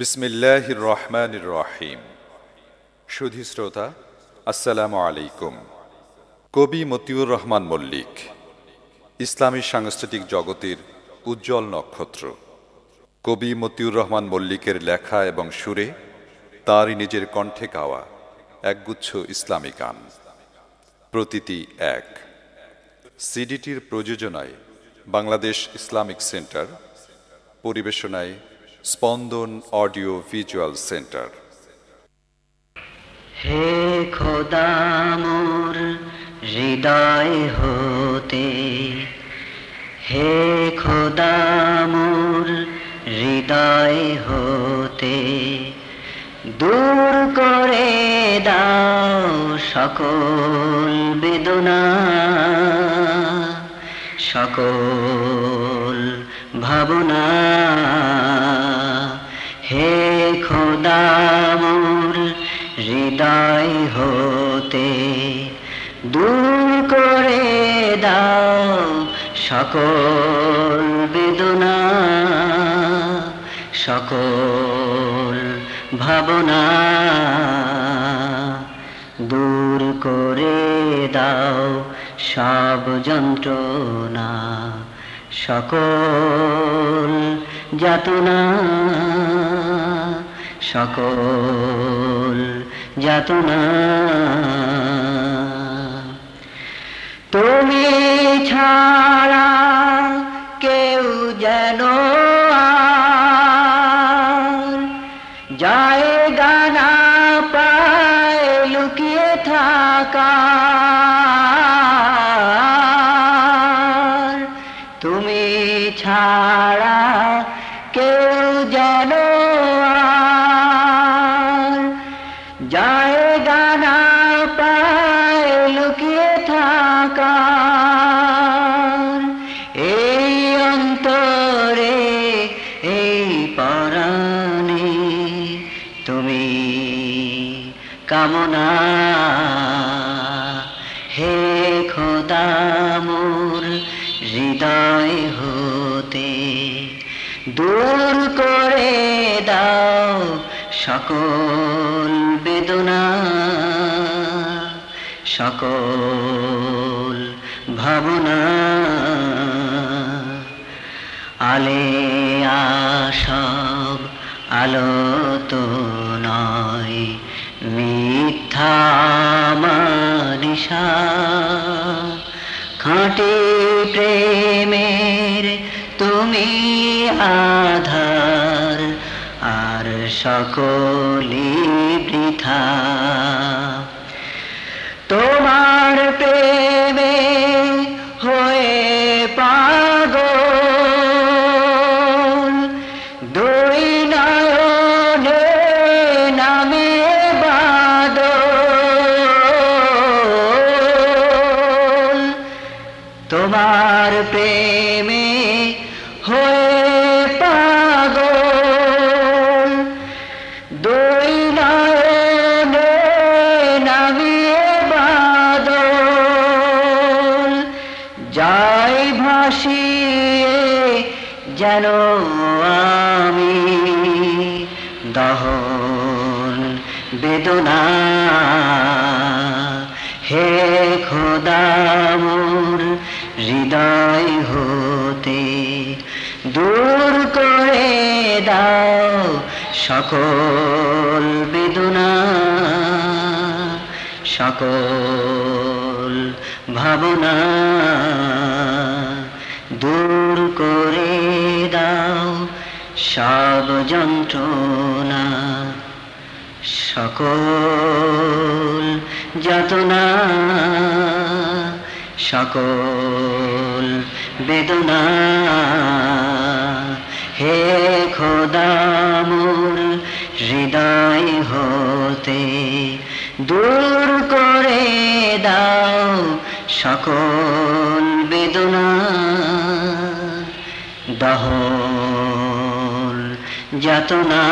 বিসমিল্লাহ রহমান রহিম সুধী শ্রোতা, আসসালামু আলাইকুম। কবি মতিউর রহমান মল্লিক, ইসলামী সাংস্কৃতিক জগতের উজ্জ্বল নক্ষত্র। কবি মতিউর রহমান মল্লিকের লেখা এবং সুরে তারই নিজের কণ্ঠে গাওয়া একগুচ্ছ ইসলামী গান। প্রতিটি এক। সিডিটির প্রযোজনায় বাংলাদেশ ইসলামিক সেন্টার পরিবেশনায় স্পন্দন অডিও ভিজুয়াল সেন্টার। হে খোদা মোর, হৃদয় হতে। হে খোদা মোর, হৃদয় হতে। দূর করে দাও সকল বেদনা, সকল ভাবনা। খোদা মোর হৃদয় হতে দূর করে দাও সকল বেদনা, সকল ভাবনা দূর করে দাও সব যন্ত্রণা, সকল যাতনা। সকল যাতনা। তুমি ছাড়া কেউ যেন আর জায়গা না পায় লুকিয়ে থাকা। তুমি ছাড়া কেউ যেন থাকা এই অন্তরে, এই পরাণে তুমি কামনা। হে খোদা মোর হৃদয় হতে দূর করে দাও সকল বেদনা। সকল ভাবনা। আলে আসব আলো তো নয় মিথ্যা মানিসা খাঁটি প্রেমের তুমি আধার আর সকলি তোমার প্রেমে হয়ে পাগল। দুই নয়নে নামিয়ে বাদল। যাই ভাসিয়ে যেন আমি দহন বেদনা সকল বেদনা সকল ভাবনা দূর করে দাও সব যন্ত্রণা। সকল যাতনা সকল বেদনা দূর করে দাও সকল বেদনা। দহল যাতনা